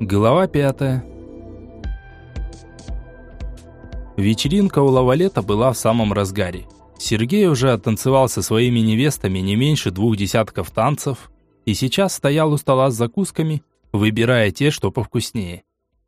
Глава пятая. Вечеринка у Лавалета была в самом разгаре. Сергей уже оттанцевал со своими невестами не меньше двух десятков танцев и сейчас стоял у стола с закусками, выбирая те, что повкуснее.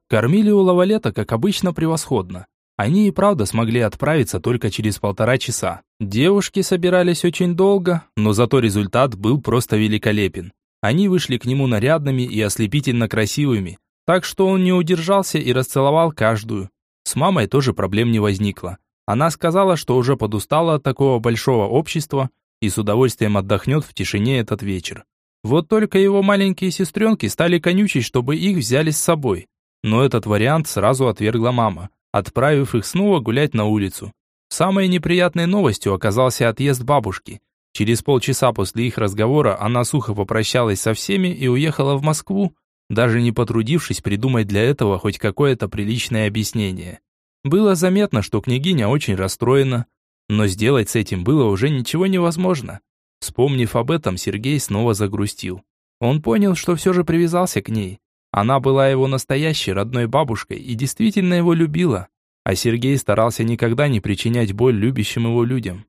Кормили у Лавалета, как обычно, превосходно. Они и правда смогли отправиться только через полтора часа. Девушки собирались очень долго, но зато результат был просто великолепен. Они вышли к нему нарядными и ослепительно красивыми, так что он не удержался и расцеловал каждую. С мамой тоже проблем не возникло. Она сказала, что уже подустала от такого большого общества и с удовольствием отдохнет в тишине этот вечер. Вот только его маленькие сестренки стали конючить, чтобы их взяли с собой. Но этот вариант сразу отвергла мама, отправив их снова гулять на улицу. Самой неприятной новостью оказался отъезд бабушки. Через полчаса после их разговора она сухо попрощалась со всеми и уехала в Москву, даже не потрудившись придумать для этого хоть какое-то приличное объяснение. Было заметно, что княгиня очень расстроена, но сделать с этим было уже ничего невозможно. Вспомнив об этом, Сергей снова загрустил. Он понял, что все же привязался к ней. Она была его настоящей родной бабушкой и действительно его любила, а Сергей старался никогда не причинять боль любящим его людям.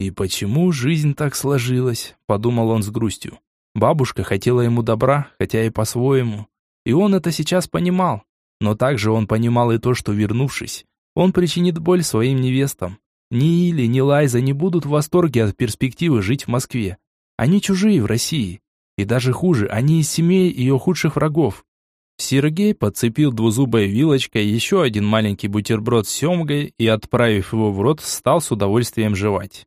«И почему жизнь так сложилась?» – подумал он с грустью. Бабушка хотела ему добра, хотя и по-своему. И он это сейчас понимал. Но также он понимал и то, что вернувшись, он причинит боль своим невестам. Ни Или, ни Лайза не будут в восторге от перспективы жить в Москве. Они чужие в России. И даже хуже, они из семей ее худших врагов. Сергей подцепил двузубой вилочкой еще один маленький бутерброд с семгой и, отправив его в рот, стал с удовольствием жевать.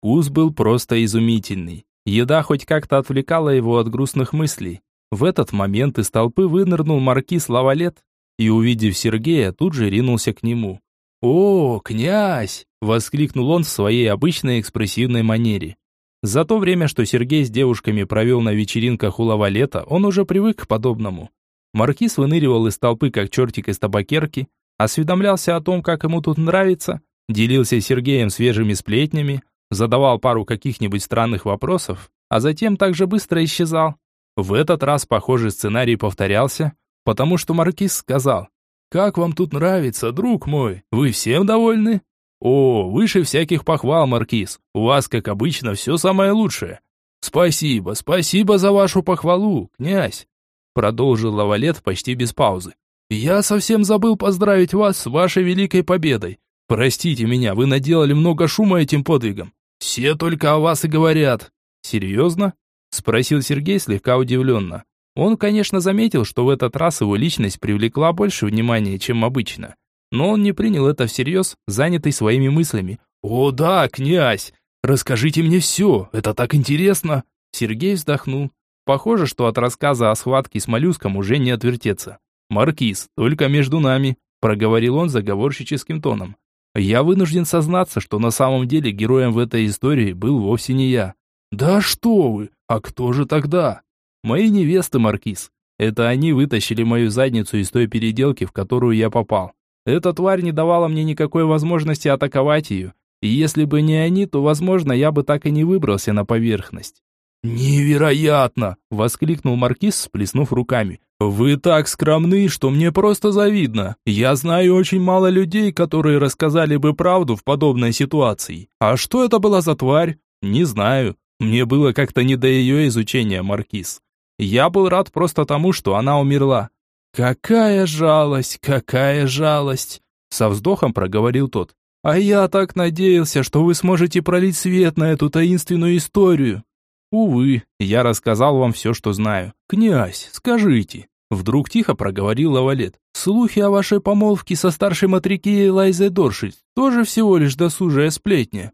Вкус был просто изумительный. Еда хоть как-то отвлекала его от грустных мыслей. В этот момент из толпы вынырнул маркиз Лавалет и, увидев Сергея, тут же ринулся к нему. «О, князь!» – воскликнул он в своей обычной экспрессивной манере. За то время, что Сергей с девушками провел на вечеринках у Лавалета, он уже привык к подобному. Маркиз выныривал из толпы, как чертик из табакерки, осведомлялся о том, как ему тут нравится, делился с Сергеем свежими сплетнями, задавал пару каких-нибудь странных вопросов, а затем также быстро исчезал. В этот раз похожий сценарий повторялся, потому что маркиз сказал, «Как вам тут нравится, друг мой? Вы всем довольны?» «О, выше всяких похвал, маркиз. У вас, как обычно, все самое лучшее». «Спасибо, спасибо за вашу похвалу, князь», продолжил Лавалет почти без паузы. «Я совсем забыл поздравить вас с вашей великой победой. Простите меня, вы наделали много шума этим подвигом. Все только о вас и говорят. Серьезно? Спросил Сергей слегка удивленно. Он, конечно, заметил, что в этот раз его личность привлекла больше внимания, чем обычно. Но он не принял это всерьез, занятый своими мыслями. «О да, князь! Расскажите мне все, это так интересно!» Сергей вздохнул. Похоже, что от рассказа о схватке с моллюском уже не отвертеться. «Маркиз, только между нами», – проговорил он заговорщическим тоном. Я вынужден сознаться, что на самом деле героем в этой истории был вовсе не я. Да что вы, а кто же тогда? Мои невесты, Маркиз. Это они вытащили мою задницу из той переделки, в которую я попал. Эта тварь не давала мне никакой возможности атаковать ее. И если бы не они, то, возможно, я бы так и не выбрался на поверхность. «Невероятно!» – воскликнул Маркиз, сплеснув руками. «Вы так скромны, что мне просто завидно. Я знаю очень мало людей, которые рассказали бы правду в подобной ситуации. А что это была за тварь? Не знаю. Мне было как-то не до ее изучения, Маркиз. Я был рад просто тому, что она умерла». «Какая жалость, какая жалость!» Со вздохом проговорил тот. «А я так надеялся, что вы сможете пролить свет на эту таинственную историю». «Увы, я рассказал вам все, что знаю. Князь, скажите». Вдруг тихо проговорил Лавалет. «Слухи о вашей помолвке со старшей матрикией Лайзой Доршить тоже всего лишь досужая сплетня».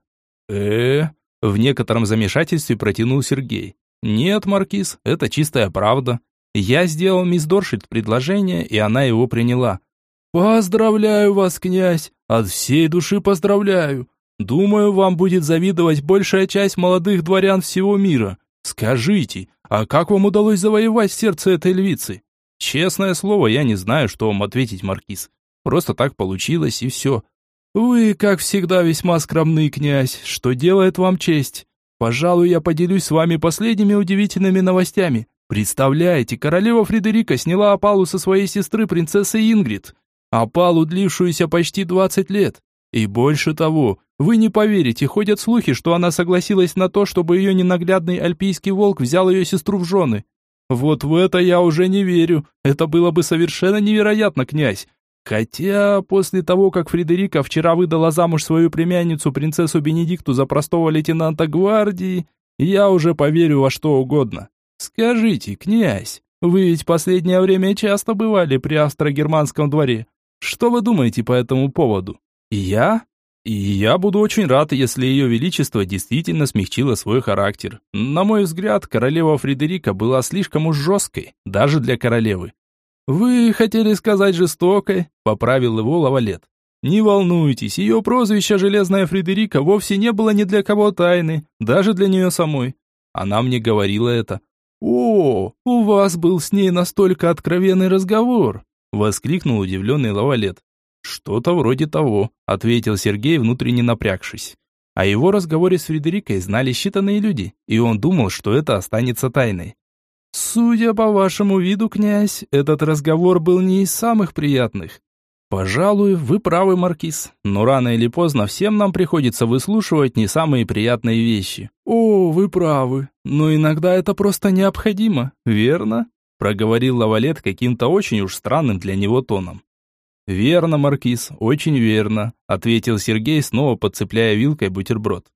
э В некотором замешательстве протянул Сергей. «Нет, Маркиз, это чистая правда. Я сделал мисс Доршит предложение, и она его приняла». «Поздравляю вас, князь! От всей души поздравляю! Думаю, вам будет завидовать большая часть молодых дворян всего мира. Скажите, а как вам удалось завоевать сердце этой львицы? Честное слово, я не знаю, что вам ответить, маркиз. Просто так получилось и все. Вы, как всегда, весьма скромный князь, что делает вам честь. Пожалуй, я поделюсь с вами последними удивительными новостями. Представляете, королева Фредерика сняла опалу со своей сестры принцессы Ингрид. Опалу, длившуюся почти 20 лет. И больше того, вы не поверите, ходят слухи, что она согласилась на то, чтобы ее ненаглядный альпийский волк взял ее сестру в жены. Вот в это я уже не верю. Это было бы совершенно невероятно, князь. Хотя после того, как Фредерика вчера выдала замуж свою племянницу, принцессу Бенедикту, за простого лейтенанта гвардии, я уже поверю во что угодно. «Скажите, князь, вы ведь последнее время часто бывали при австро-германском дворе. Что вы думаете по этому поводу?» «И я?» «И я буду очень рад, если ее величество действительно смягчило свой характер. На мой взгляд, королева Фредерика была слишком уж жесткой, даже для королевы». «Вы хотели сказать жестокой?» – поправил его Лавалет. «Не волнуйтесь, ее прозвище «Железная Фредерика» вовсе не было ни для кого тайны, даже для нее самой. Она мне говорила это, «О, у вас был с ней настолько откровенный разговор!» — воскликнул удивленный Лавалет. «Что-то вроде того», — ответил Сергей, внутренне напрягшись. О его разговоре с Фредерикой знали считанные люди, и он думал, что это останется тайной. «Судя по вашему виду, князь, этот разговор был не из самых приятных. Пожалуй, вы правы, маркиз, но рано или поздно всем нам приходится выслушивать не самые приятные вещи. О, вы правы, но иногда это просто необходимо, верно? проговорил Лавалет каким-то очень уж странным для него тоном. Верно, маркиз, очень верно, ответил Сергей, снова подцепляя вилкой бутерброд.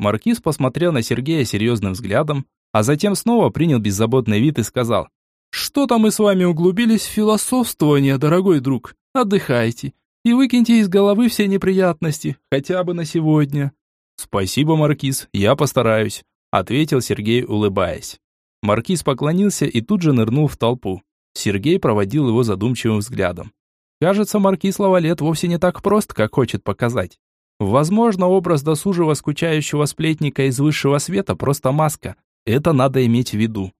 Маркиз посмотрел на Сергея серьезным взглядом, а затем снова принял беззаботный вид и сказал: "Что-то мы с вами углубились в философствование, дорогой друг. Отдыхайте и выкиньте из головы все неприятности, хотя бы на сегодня». «Спасибо, Маркиз, я постараюсь», — ответил Сергей, улыбаясь. Маркиз поклонился и тут же нырнул в толпу. Сергей проводил его задумчивым взглядом. Кажется, Маркиз Лавалет вовсе не так прост, как хочет показать. Возможно, образ досужего скучающего сплетника из высшего света просто маска. Это надо иметь в виду.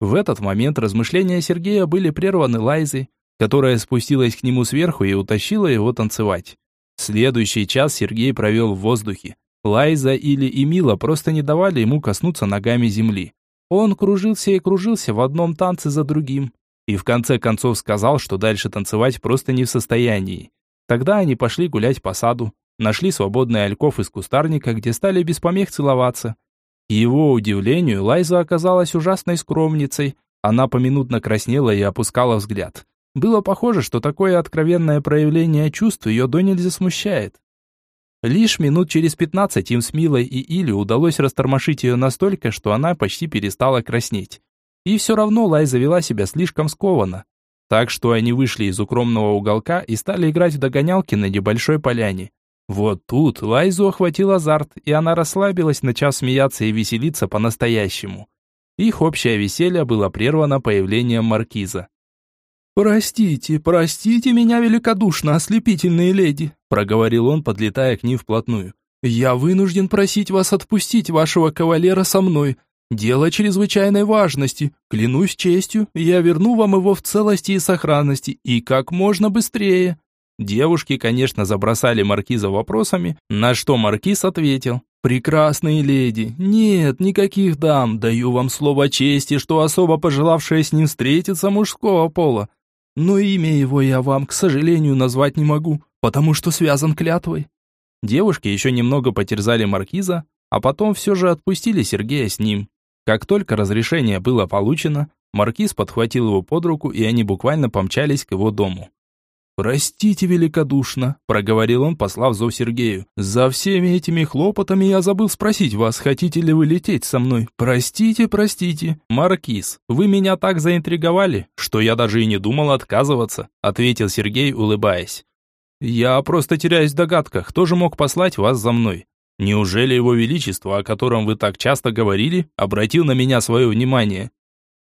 В этот момент размышления Сергея были прерваны Лайзой, которая спустилась к нему сверху и утащила его танцевать. Следующий час Сергей провел в воздухе. Лайза или Эмила просто не давали ему коснуться ногами земли. Он кружился и кружился в одном танце за другим. И в конце концов сказал, что дальше танцевать просто не в состоянии. Тогда они пошли гулять по саду, нашли свободный альков из кустарника, где стали без помех целоваться. К его удивлению, Лайза оказалась ужасной скромницей. Она поминутно краснела и опускала взгляд. Было похоже, что такое откровенное проявление чувств ее до нельзя смущает. Лишь минут через пятнадцать им с Милой и Или удалось растормошить ее настолько, что она почти перестала краснеть. И все равно Лай завела себя слишком скованно. Так что они вышли из укромного уголка и стали играть в догонялки на небольшой поляне. Вот тут Лайзу охватил азарт, и она расслабилась, начав смеяться и веселиться по-настоящему. Их общее веселье было прервано появлением маркиза. «Простите, простите меня великодушно, ослепительные леди», проговорил он, подлетая к ним вплотную. «Я вынужден просить вас отпустить вашего кавалера со мной. Дело чрезвычайной важности. Клянусь честью, я верну вам его в целости и сохранности, и как можно быстрее». Девушки, конечно, забросали маркиза вопросами, на что маркиз ответил. «Прекрасные леди, нет никаких дам, даю вам слово чести, что особо пожелавшая с ним встретиться мужского пола но имя его я вам, к сожалению, назвать не могу, потому что связан клятвой». Девушки еще немного потерзали маркиза, а потом все же отпустили Сергея с ним. Как только разрешение было получено, маркиз подхватил его под руку, и они буквально помчались к его дому. «Простите великодушно», — проговорил он, послав зов Сергею. «За всеми этими хлопотами я забыл спросить вас, хотите ли вы лететь со мной. Простите, простите». «Маркиз, вы меня так заинтриговали, что я даже и не думал отказываться», — ответил Сергей, улыбаясь. «Я просто теряюсь в догадках, кто же мог послать вас за мной? Неужели его величество, о котором вы так часто говорили, обратил на меня свое внимание?»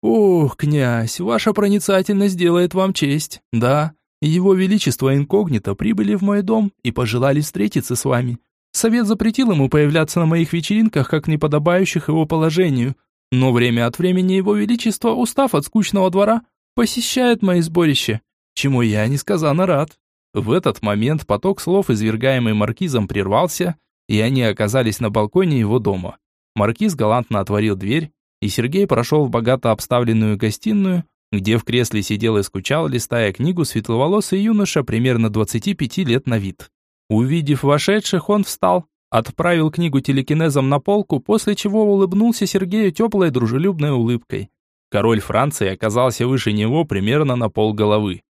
«Ох, князь, ваша проницательность делает вам честь, да». Его Величество инкогнито прибыли в мой дом и пожелали встретиться с вами. Совет запретил ему появляться на моих вечеринках, как неподобающих его положению. Но время от времени Его Величество, устав от скучного двора, посещает мои сборища, чему я несказанно рад». В этот момент поток слов, извергаемый маркизом, прервался, и они оказались на балконе его дома. Маркиз галантно отворил дверь, и Сергей прошел в богато обставленную гостиную, где в кресле сидел и скучал, листая книгу светловолосый юноша примерно 25 лет на вид. Увидев вошедших, он встал, отправил книгу телекинезом на полку, после чего улыбнулся Сергею теплой дружелюбной улыбкой. Король Франции оказался выше него примерно на пол головы.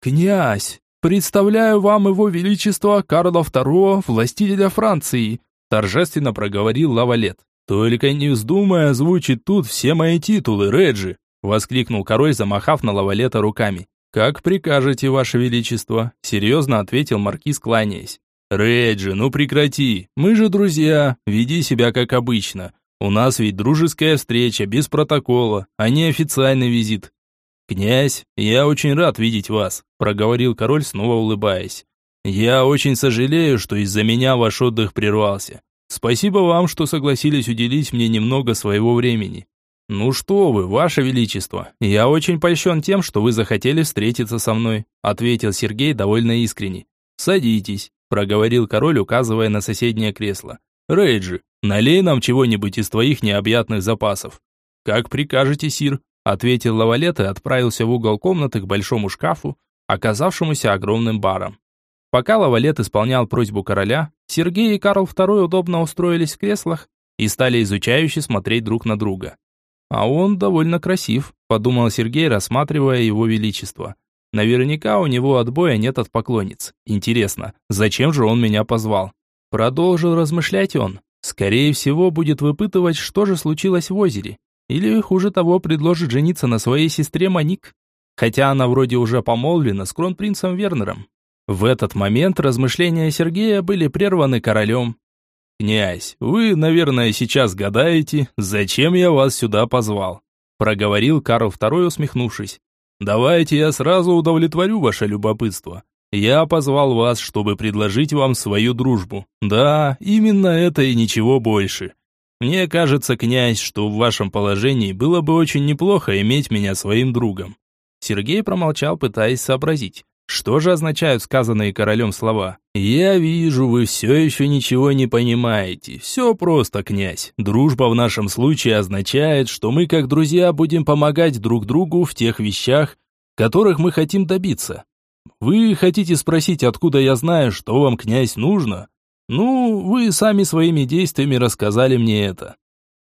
«Князь, представляю вам его величество Карла II, властителя Франции», торжественно проговорил Лавалет. «Только не вздумай озвучить тут все мои титулы, Реджи!» Воскликнул король, замахав на Лавалета руками. «Как прикажете, ваше величество», серьезно ответил маркиз, кланяясь. «Реджи, ну прекрати, мы же друзья, веди себя как обычно. У нас ведь дружеская встреча, без протокола, а не официальный визит». «Князь, я очень рад видеть вас», проговорил король, снова улыбаясь. «Я очень сожалею, что из-за меня ваш отдых прервался. Спасибо вам, что согласились уделить мне немного своего времени. Ну что вы, ваше величество, я очень польщен тем, что вы захотели встретиться со мной, ответил Сергей довольно искренне. Садитесь, проговорил король, указывая на соседнее кресло. Рейджи, налей нам чего-нибудь из твоих необъятных запасов. Как прикажете, сир, ответил Лавалет и отправился в угол комнаты к большому шкафу, оказавшемуся огромным баром. Пока Лавалет исполнял просьбу короля, Сергей и Карл II удобно устроились в креслах и стали изучающе смотреть друг на друга. «А он довольно красив», – подумал Сергей, рассматривая его величество. «Наверняка у него отбоя нет от поклонниц. Интересно, зачем же он меня позвал?» Продолжил размышлять он. Скорее всего, будет выпытывать, что же случилось в озере. Или, хуже того, предложит жениться на своей сестре Маник. Хотя она вроде уже помолвлена с кронпринцем Вернером. В этот момент размышления Сергея были прерваны королем. «Князь, вы, наверное, сейчас гадаете, зачем я вас сюда позвал?» проговорил Карл II, усмехнувшись. «Давайте я сразу удовлетворю ваше любопытство. Я позвал вас, чтобы предложить вам свою дружбу. Да, именно это и ничего больше. Мне кажется, князь, что в вашем положении было бы очень неплохо иметь меня своим другом». Сергей промолчал, пытаясь сообразить. Что же означают сказанные королем слова? «Я вижу, вы все еще ничего не понимаете. Все просто, князь. Дружба в нашем случае означает, что мы как друзья будем помогать друг другу в тех вещах, которых мы хотим добиться. Вы хотите спросить, откуда я знаю, что вам, князь, нужно? Ну, вы сами своими действиями рассказали мне это».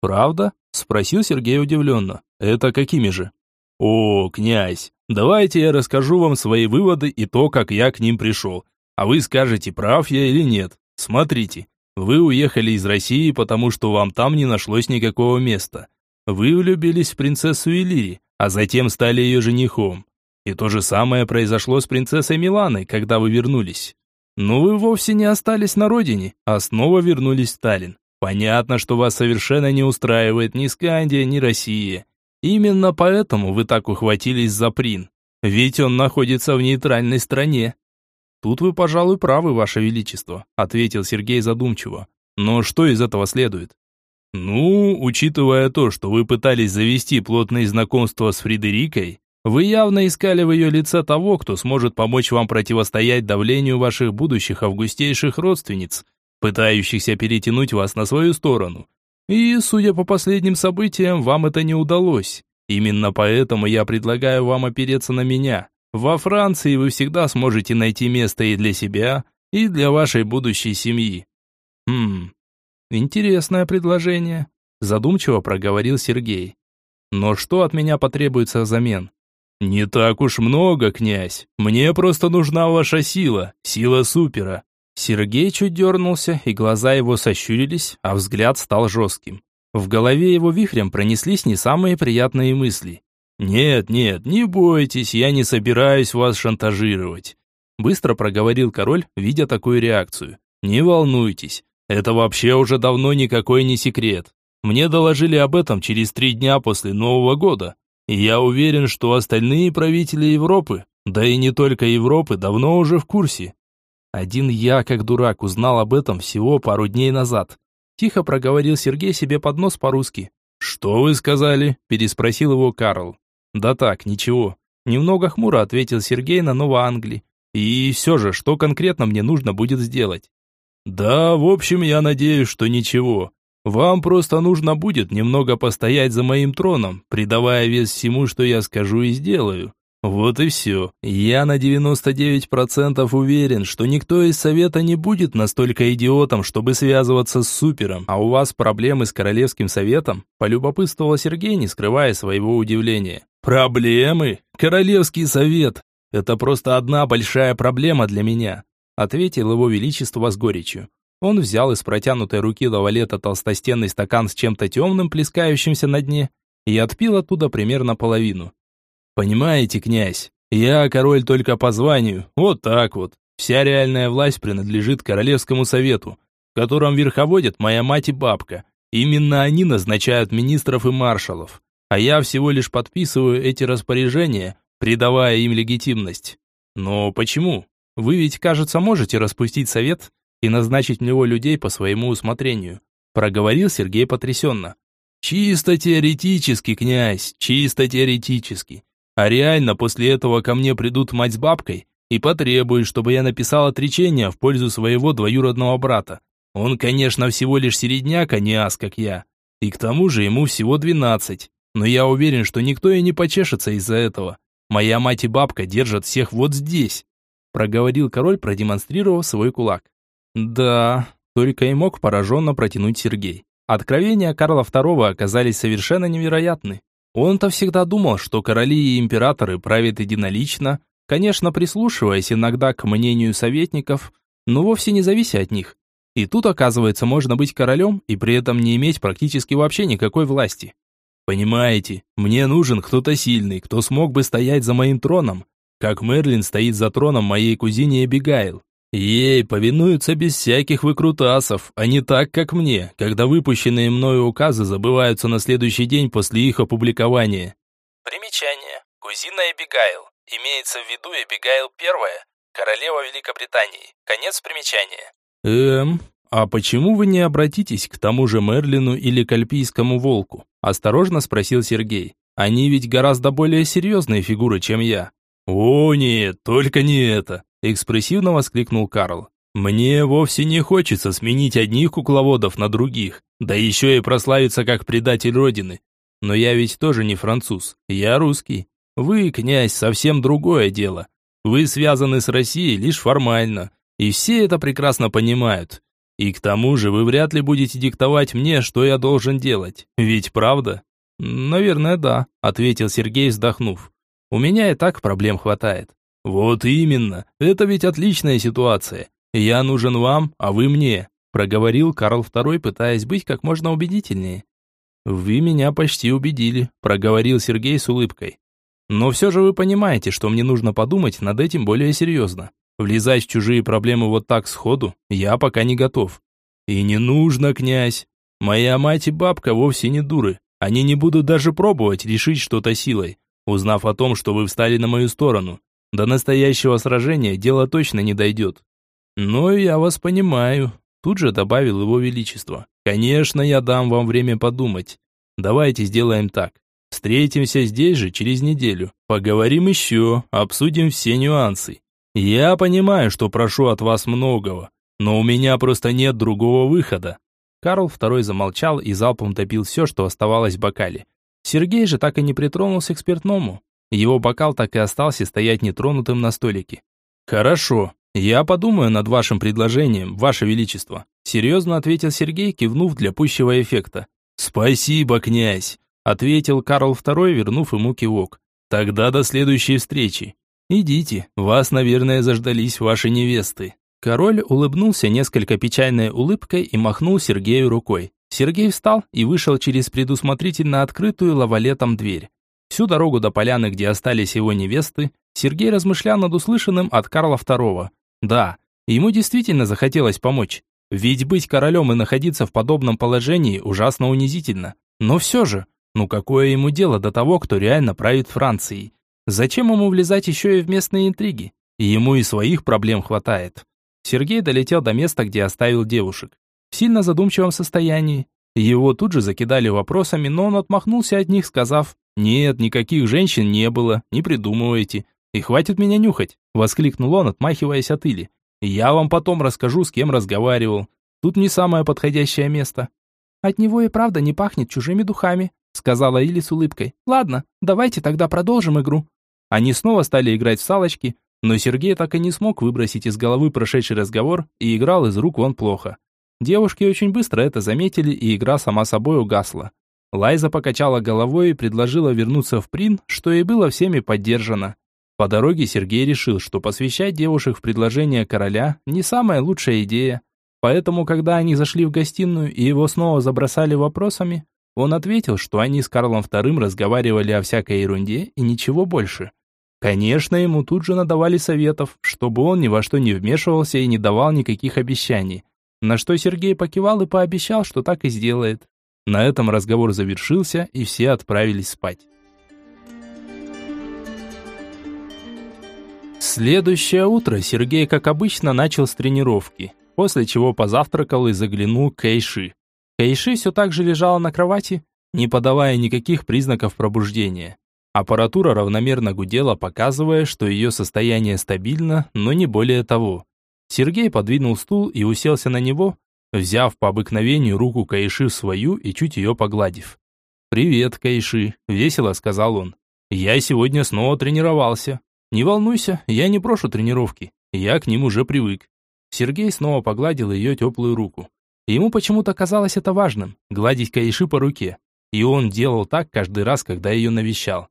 «Правда?» – спросил Сергей удивленно. «Это какими же?» «О, князь, давайте я расскажу вам свои выводы и то, как я к ним пришел. А вы скажете, прав я или нет. Смотрите, вы уехали из России, потому что вам там не нашлось никакого места. Вы влюбились в принцессу Элири, а затем стали ее женихом. И то же самое произошло с принцессой Миланой, когда вы вернулись. Но вы вовсе не остались на родине, а снова вернулись в Сталин. Понятно, что вас совершенно не устраивает ни Скандия, ни Россия. Именно поэтому вы так ухватились за Прин. Ведь он находится в нейтральной стране. Тут вы, пожалуй, правы, ваше величество, ответил Сергей задумчиво. Но что из этого следует? Ну, учитывая то, что вы пытались завести плотные знакомства с Фредерикой, вы явно искали в ее лице того, кто сможет помочь вам противостоять давлению ваших будущих августейших родственниц, пытающихся перетянуть вас на свою сторону. И, судя по последним событиям, вам это не удалось. Именно поэтому я предлагаю вам опереться на меня. Во Франции вы всегда сможете найти место и для себя, и для вашей будущей семьи. Хм, интересное предложение, задумчиво проговорил Сергей. Но что от меня потребуется взамен? Не так уж много, князь. Мне просто нужна ваша сила, сила супера. Сергей чуть дернулся, и глаза его сощурились, а взгляд стал жестким. В голове его вихрем пронеслись не самые приятные мысли. «Нет, нет, не бойтесь, я не собираюсь вас шантажировать», быстро проговорил король, видя такую реакцию. «Не волнуйтесь, это вообще уже давно никакой не секрет. Мне доложили об этом через три дня после Нового года, я уверен, что остальные правители Европы, да и не только Европы, давно уже в курсе. Один я, как дурак, узнал об этом всего пару дней назад. Тихо проговорил Сергей себе под нос по-русски. «Что вы сказали?» – переспросил его Карл. «Да так, ничего». Немного хмуро ответил Сергей на Новоанглии. «И все же, что конкретно мне нужно будет сделать?» «Да, в общем, я надеюсь, что ничего. Вам просто нужно будет немного постоять за моим троном, придавая вес всему, что я скажу и сделаю. Вот и все. Я на 99% уверен, что никто из Совета не будет настолько идиотом, чтобы связываться с Супером. А у вас проблемы с Королевским Советом? Полюбопытствовал Сергей, не скрывая своего удивления. Проблемы? Королевский Совет? Это просто одна большая проблема для меня. Ответил его величество с горечью. Он взял из протянутой руки лавалета толстостенный стакан с чем-то темным, плескающимся на дне, и отпил оттуда примерно половину. «Понимаете, князь, я король только по званию, вот так вот. Вся реальная власть принадлежит Королевскому совету, в котором верховодят моя мать и бабка. Именно они назначают министров и маршалов, а я всего лишь подписываю эти распоряжения, придавая им легитимность. Но почему? Вы ведь, кажется, можете распустить совет и назначить в него людей по своему усмотрению», проговорил Сергей потрясенно. «Чисто теоретически, князь, чисто теоретически. А реально после этого ко мне придут мать с бабкой и потребуют, чтобы я написал отречение в пользу своего двоюродного брата. Он, конечно, всего лишь середняк, а не ас, как я. И к тому же ему всего двенадцать. Но я уверен, что никто и не почешется из-за этого. Моя мать и бабка держат всех вот здесь», проговорил король, продемонстрировав свой кулак. Да, только и мог пораженно протянуть Сергей. Откровения Карла II оказались совершенно невероятны. Он-то всегда думал, что короли и императоры правят единолично, конечно, прислушиваясь иногда к мнению советников, но вовсе не завися от них. И тут, оказывается, можно быть королем и при этом не иметь практически вообще никакой власти. Понимаете, мне нужен кто-то сильный, кто смог бы стоять за моим троном, как Мерлин стоит за троном моей кузине Эбигайл. Ей повинуются без всяких выкрутасов, а не так, как мне, когда выпущенные мною указы забываются на следующий день после их опубликования. Примечание. Кузина Эбигайл. Имеется в виду Эбигайл первая, королева Великобритании. Конец примечания. Эм, а почему вы не обратитесь к тому же Мерлину или к Альпийскому волку? Осторожно спросил Сергей. Они ведь гораздо более серьезные фигуры, чем я. О нет, только не это. Экспрессивно воскликнул Карл. «Мне вовсе не хочется сменить одних кукловодов на других, да еще и прославиться как предатель Родины. Но я ведь тоже не француз, я русский. Вы, князь, совсем другое дело. Вы связаны с Россией лишь формально, и все это прекрасно понимают. И к тому же вы вряд ли будете диктовать мне, что я должен делать. Ведь правда?» «Наверное, да», — ответил Сергей, вздохнув. «У меня и так проблем хватает. «Вот именно, это ведь отличная ситуация. Я нужен вам, а вы мне», проговорил Карл II, пытаясь быть как можно убедительнее. «Вы меня почти убедили», проговорил Сергей с улыбкой. «Но все же вы понимаете, что мне нужно подумать над этим более серьезно. Влезать в чужие проблемы вот так сходу я пока не готов». «И не нужно, князь. Моя мать и бабка вовсе не дуры. Они не будут даже пробовать решить что-то силой, узнав о том, что вы встали на мою сторону. До настоящего сражения дело точно не дойдет. Но я вас понимаю, тут же добавил его величество. Конечно, я дам вам время подумать. Давайте сделаем так. Встретимся здесь же через неделю. Поговорим еще, обсудим все нюансы. Я понимаю, что прошу от вас многого, но у меня просто нет другого выхода. Карл II замолчал и залпом допил все, что оставалось в бокале. Сергей же так и не притронулся к спиртному. Его бокал так и остался стоять нетронутым на столике. «Хорошо, я подумаю над вашим предложением, ваше величество», серьезно ответил Сергей, кивнув для пущего эффекта. «Спасибо, князь», ответил Карл II, вернув ему кивок. «Тогда до следующей встречи. Идите, вас, наверное, заждались ваши невесты». Король улыбнулся несколько печальной улыбкой и махнул Сергею рукой. Сергей встал и вышел через предусмотрительно открытую лавалетом дверь. Всю дорогу до поляны, где остались его невесты, Сергей размышлял над услышанным от Карла II. Да, ему действительно захотелось помочь. Ведь быть королем и находиться в подобном положении ужасно унизительно. Но все же, ну какое ему дело до того, кто реально правит Францией? Зачем ему влезать еще и в местные интриги? Ему и своих проблем хватает. Сергей долетел до места, где оставил девушек. В сильно задумчивом состоянии. Его тут же закидали вопросами, но он отмахнулся от них, сказав «Нет, никаких женщин не было, не придумывайте. И хватит меня нюхать», — воскликнул он, отмахиваясь от Или. «Я вам потом расскажу, с кем разговаривал. Тут не самое подходящее место». от него и правда не пахнет чужими духами», сказала Или с улыбкой. «Ладно, давайте тогда продолжим игру». Они снова стали играть в салочки, но Сергей так и не смог выбросить из головы прошедший разговор и играл из рук вон плохо. Девушки очень быстро это заметили, и игра сама собой угасла. Лайза покачала головой и предложила вернуться в Прин, что и было всеми поддержано. По дороге Сергей решил, что посвящать девушек в предложение короля не самая лучшая идея. Поэтому, когда они зашли в гостиную и его снова забросали вопросами, он ответил, что они с Карлом II разговаривали о всякой ерунде и ничего больше. Конечно, ему тут же надавали советов, чтобы он ни во что не вмешивался и не давал никаких обещаний. На что Сергей покивал и пообещал, что так и сделает. На этом разговор завершился, и все отправились спать. Следующее утро Сергей, как обычно, начал с тренировки, после чего позавтракал и заглянул к Кайши. Кайши все так же лежала на кровати, не подавая никаких признаков пробуждения. Аппаратура равномерно гудела, показывая, что ее состояние стабильно, но не более того. Сергей подвинул стул и уселся на него, взяв по обыкновению руку Каиши в свою и чуть ее погладив. «Привет, Каиши», — весело сказал он. «Я сегодня снова тренировался. Не волнуйся, я не прошу тренировки. Я к ним уже привык». Сергей снова погладил ее теплую руку. Ему почему-то казалось это важным — гладить Каиши по руке. И он делал так каждый раз, когда ее навещал.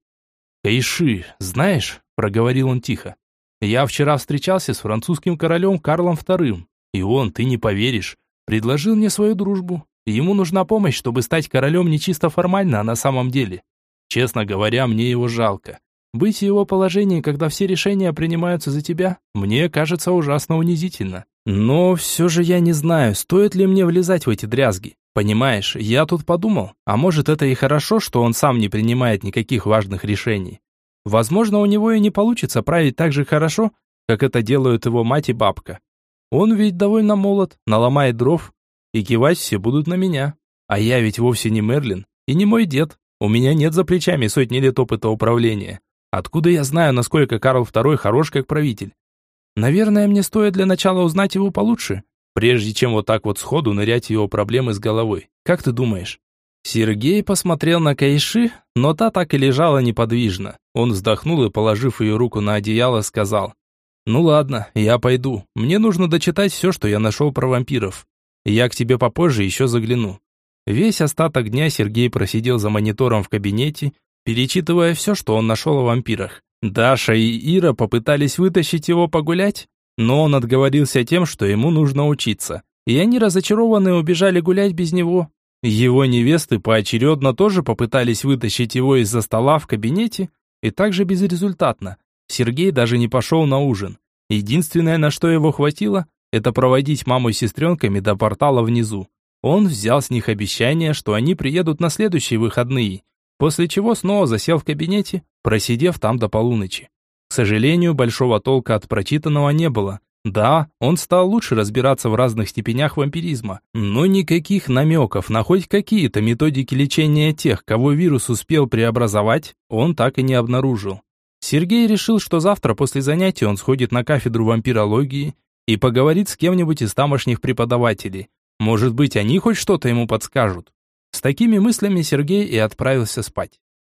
«Кайши, знаешь», — проговорил он тихо, «я вчера встречался с французским королем Карлом II, и он, ты не поверишь, предложил мне свою дружбу. Ему нужна помощь, чтобы стать королем не чисто формально, а на самом деле. Честно говоря, мне его жалко. Быть в его положении, когда все решения принимаются за тебя, мне кажется ужасно унизительно. Но все же я не знаю, стоит ли мне влезать в эти дрязги. Понимаешь, я тут подумал, а может это и хорошо, что он сам не принимает никаких важных решений. Возможно, у него и не получится править так же хорошо, как это делают его мать и бабка. Он ведь довольно молод, наломает дров, и кивать все будут на меня. А я ведь вовсе не Мерлин и не мой дед. У меня нет за плечами сотни лет опыта управления. Откуда я знаю, насколько Карл II хорош как правитель? Наверное, мне стоит для начала узнать его получше, прежде чем вот так вот сходу нырять в его проблемы с головой. Как ты думаешь? Сергей посмотрел на Кайши, но та так и лежала неподвижно. Он вздохнул и, положив ее руку на одеяло, сказал, «Ну ладно, я пойду. Мне нужно дочитать все, что я нашел про вампиров. Я к тебе попозже еще загляну». Весь остаток дня Сергей просидел за монитором в кабинете, перечитывая все, что он нашел о вампирах. Даша и Ира попытались вытащить его погулять, но он отговорился тем, что ему нужно учиться. И они разочарованные убежали гулять без него. Его невесты поочередно тоже попытались вытащить его из-за стола в кабинете, и также безрезультатно. Сергей даже не пошел на ужин. Единственное, на что его хватило, это проводить маму с сестренками до портала внизу. Он взял с них обещание, что они приедут на следующие выходные, после чего снова засел в кабинете, просидев там до полуночи. К сожалению, большого толка от прочитанного не было. Да, он стал лучше разбираться в разных степенях вампиризма, но никаких намеков на хоть какие-то методики лечения тех, кого вирус успел преобразовать, он так и не обнаружил. Сергей решил, что завтра после занятий он сходит на кафедру вампирологии и поговорит с кем-нибудь из тамошних преподавателей. Может быть, они хоть что-то ему подскажут. С такими мыслями Сергей и отправился спать.